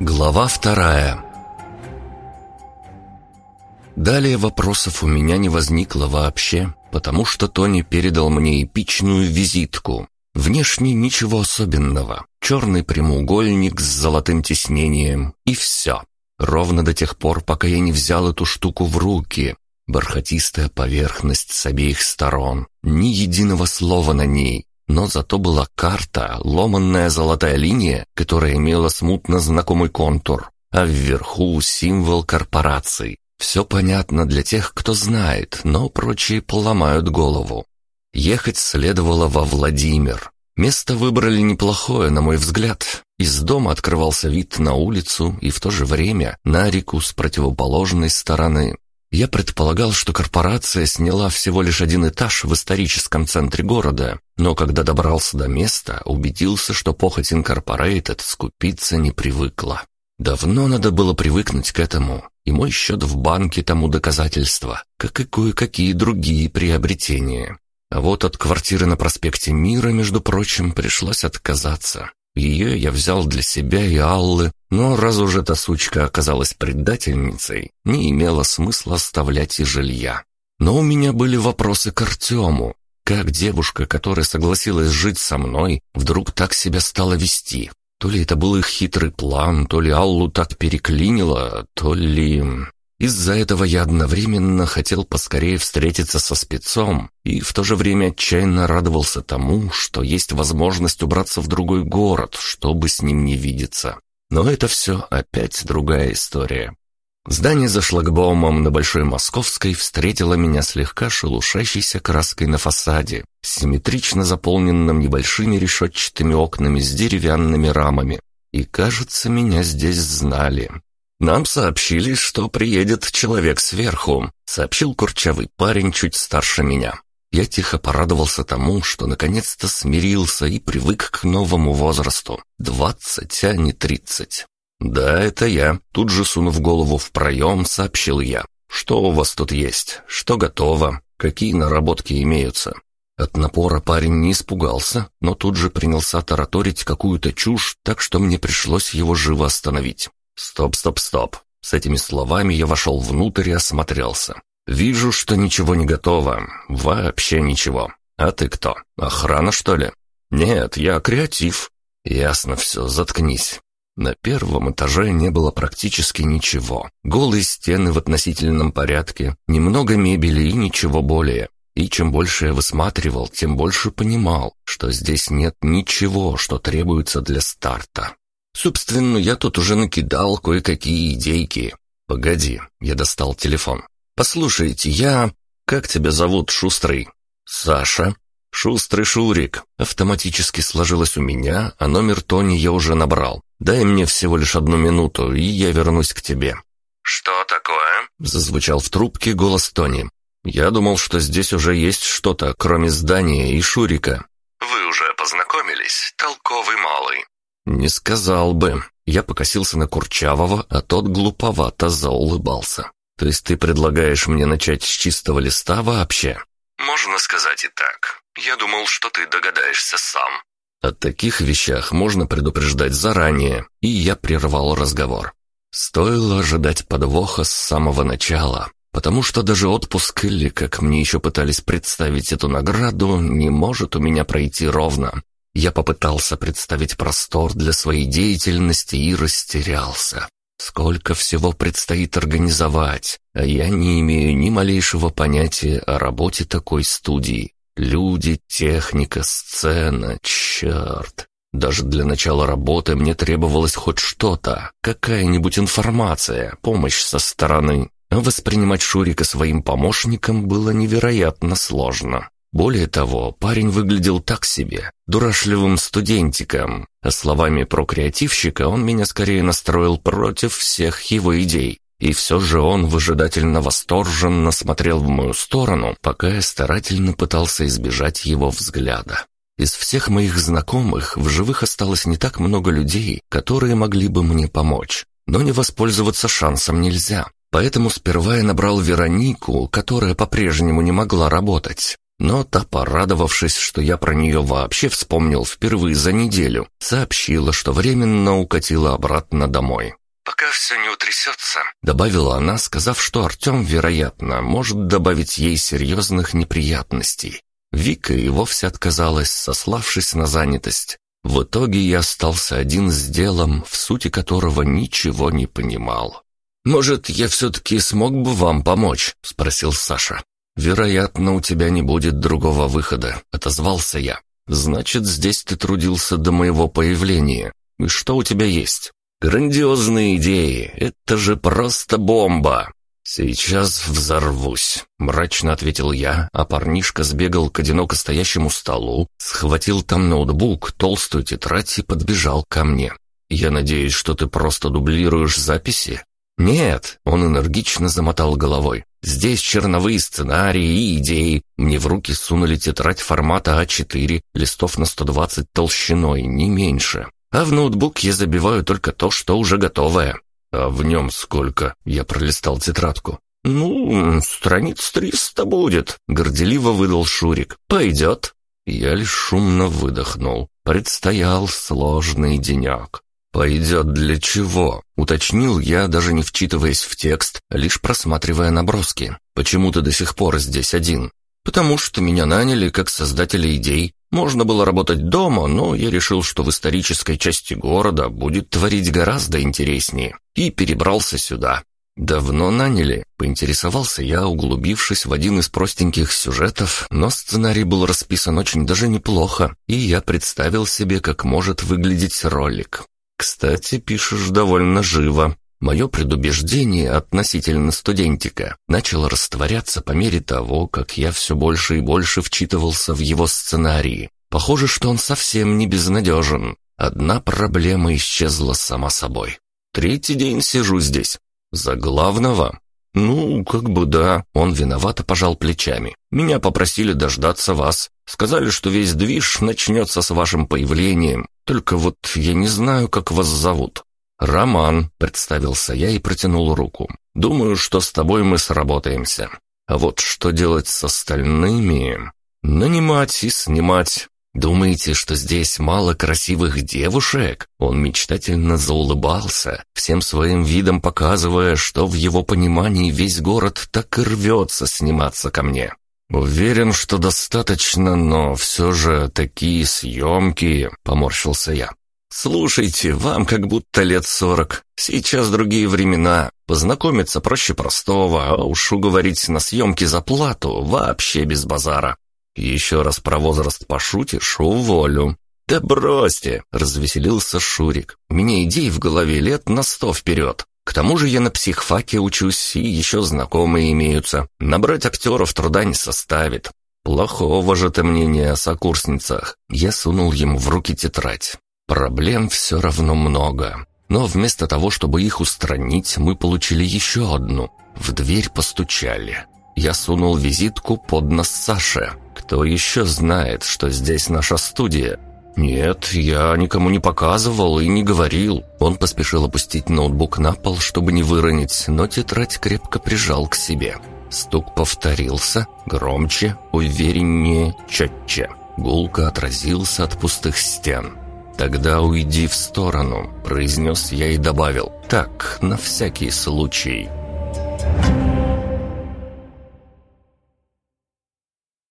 Глава вторая Далее вопросов у меня не возникло вообще, потому что Тони передал мне эпичную визитку. Внешне ничего особенного. Черный прямоугольник с золотым тиснением, и все. Ровно до тех пор, пока я не взял эту штуку в руки. Бархатистая поверхность с обеих сторон, ни единого слова на ней, но зато была карта, ломанная золотая линия, которая имела смутно знакомый контур, а вверху символ корпорации. Все понятно для тех, кто знает, но прочие поломают голову. Ехать следовало во Владимир. Место выбрали неплохое, на мой взгляд. Из дома открывался вид на улицу и в то же время на реку с противоположной стороны. Я предполагал, что корпорация сняла всего лишь один этаж в историческом центре города, но когда добрался до места, убедился, что похоть Инкорпорейтед скупиться не привыкла. Давно надо было привыкнуть к этому, и мой счет в банке тому доказательство, как и кое-какие другие приобретения. А вот от квартиры на проспекте Мира, между прочим, пришлось отказаться. Ее я взял для себя и Аллы, но раз уже эта сучка оказалась предательницей, не имело смысла оставлять и жилья. Но у меня были вопросы к Артему. Как девушка, которая согласилась жить со мной, вдруг так себя стала вести? То ли это был их хитрый план, то ли Аллу так переклинило, то ли... Из-за этого я одновременно хотел поскорее встретиться со спецом и в то же время отчаянно радовался тому, что есть возможность убраться в другой город, чтобы с ним не видеться. Но это все опять другая история. Здание за шлагбаумом на Большой Московской встретило меня слегка шелушащейся краской на фасаде, симметрично заполненным небольшими решетчатыми окнами с деревянными рамами. И, кажется, меня здесь знали. «Нам сообщили, что приедет человек сверху», — сообщил курчавый парень чуть старше меня. Я тихо порадовался тому, что наконец-то смирился и привык к новому возрасту. Двадцать, а не тридцать. «Да, это я», — тут же сунув голову в проем, сообщил я. «Что у вас тут есть? Что готово? Какие наработки имеются?» От напора парень не испугался, но тут же принялся тараторить какую-то чушь, так что мне пришлось его живо остановить. «Стоп, стоп, стоп!» С этими словами я вошел внутрь и осмотрелся. «Вижу, что ничего не готово. Вообще ничего. А ты кто? Охрана, что ли?» «Нет, я креатив». «Ясно все, заткнись». На первом этаже не было практически ничего. Голые стены в относительном порядке, немного мебели и ничего более. И чем больше я высматривал, тем больше понимал, что здесь нет ничего, что требуется для старта. Собственно, я тут уже накидал кое-какие идейки. Погоди, я достал телефон. Послушайте, я... Как тебя зовут, Шустрый? Саша. Шустрый Шурик. Автоматически сложилось у меня, а номер Тони я уже набрал. Дай мне всего лишь одну минуту, и я вернусь к тебе. «Что такое?» — зазвучал в трубке голос Тони. «Я думал, что здесь уже есть что-то, кроме здания и Шурика». «Вы уже познакомились, толковый малый. «Не сказал бы». Я покосился на Курчавого, а тот глуповато заулыбался. «То есть ты предлагаешь мне начать с чистого листа вообще?» «Можно сказать и так. Я думал, что ты догадаешься сам». О таких вещах можно предупреждать заранее, и я прервал разговор. Стоило ожидать подвоха с самого начала, потому что даже отпуск или, как мне еще пытались представить эту награду, не может у меня пройти ровно. Я попытался представить простор для своей деятельности и растерялся. Сколько всего предстоит организовать, а я не имею ни малейшего понятия о работе такой студии. Люди, техника, сцена, черт. Даже для начала работы мне требовалось хоть что-то, какая-нибудь информация, помощь со стороны. А воспринимать Шурика своим помощником было невероятно сложно. Более того, парень выглядел так себе, дурашливым студентиком, а словами про креативщика он меня скорее настроил против всех его идей. И все же он выжидательно восторженно смотрел в мою сторону, пока я старательно пытался избежать его взгляда. Из всех моих знакомых в живых осталось не так много людей, которые могли бы мне помочь. Но не воспользоваться шансом нельзя. Поэтому сперва я набрал Веронику, которая по-прежнему не могла работать. Но та, порадовавшись, что я про нее вообще вспомнил впервые за неделю, сообщила, что временно укатила обратно домой. «Пока все не утрясется», — добавила она, сказав, что Артем, вероятно, может добавить ей серьезных неприятностей. Вика и вовсе отказалась, сославшись на занятость. В итоге я остался один с делом, в сути которого ничего не понимал. «Может, я все-таки смог бы вам помочь?» — спросил Саша. «Вероятно, у тебя не будет другого выхода», — отозвался я. «Значит, здесь ты трудился до моего появления. И что у тебя есть?» «Грандиозные идеи! Это же просто бомба!» «Сейчас взорвусь», — мрачно ответил я, а парнишка сбегал к одиноко стоящему столу, схватил там ноутбук, толстую тетрадь и подбежал ко мне. «Я надеюсь, что ты просто дублируешь записи?» «Нет», — он энергично замотал головой. «Здесь черновые сценарии и идеи. Мне в руки сунули тетрадь формата А4, листов на 120 толщиной, не меньше. А в ноутбук я забиваю только то, что уже готовое. «А в нем сколько?» — я пролистал тетрадку. «Ну, страниц триста будет», — горделиво выдал Шурик. «Пойдет». Я лишь шумно выдохнул. Предстоял сложный денек. «Пойдет для чего?» — уточнил я, даже не вчитываясь в текст, лишь просматривая наброски. «Почему ты до сих пор здесь один?» «Потому что меня наняли как создателя идей. Можно было работать дома, но я решил, что в исторической части города будет творить гораздо интереснее, и перебрался сюда. «Давно наняли?» — поинтересовался я, углубившись в один из простеньких сюжетов, но сценарий был расписан очень даже неплохо, и я представил себе, как может выглядеть ролик. «Кстати, пишешь довольно живо. Мое предубеждение относительно студентика начало растворяться по мере того, как я все больше и больше вчитывался в его сценарии. Похоже, что он совсем не безнадежен. Одна проблема исчезла сама собой. Третий день сижу здесь. За главного? Ну, как бы да. Он виновато пожал плечами. Меня попросили дождаться вас. Сказали, что весь движ начнется с вашим появлением. Только вот я не знаю, как вас зовут. «Роман», — представился я и протянул руку. «Думаю, что с тобой мы сработаемся. А вот что делать с остальными? Нанимать и снимать. Думаете, что здесь мало красивых девушек?» Он мечтательно заулыбался, всем своим видом показывая, что в его понимании весь город так и рвется сниматься ко мне. «Уверен, что достаточно, но все же такие съемки», — поморщился я. «Слушайте, вам как будто лет сорок. Сейчас другие времена. Познакомиться проще простого, а уж уговорить на съемки за плату вообще без базара. Еще раз про возраст пошутишь — уволю». «Да бросьте!» — развеселился Шурик. «У меня идей в голове лет на сто вперед. К тому же я на психфаке учусь, и еще знакомые имеются. Набрать актеров труда не составит. Плохого же ты мнения о сокурсницах. Я сунул ему в руки тетрадь. Проблем все равно много. Но вместо того, чтобы их устранить, мы получили еще одну. В дверь постучали. Я сунул визитку под нос Саше. Кто еще знает, что здесь наша студия? «Нет, я никому не показывал и не говорил». Он поспешил опустить ноутбук на пол, чтобы не выронить, но тетрадь крепко прижал к себе. Стук повторился, громче, увереннее, четче. Гулко отразился от пустых стен. «Тогда уйди в сторону», — произнес я и добавил. «Так, на всякий случай».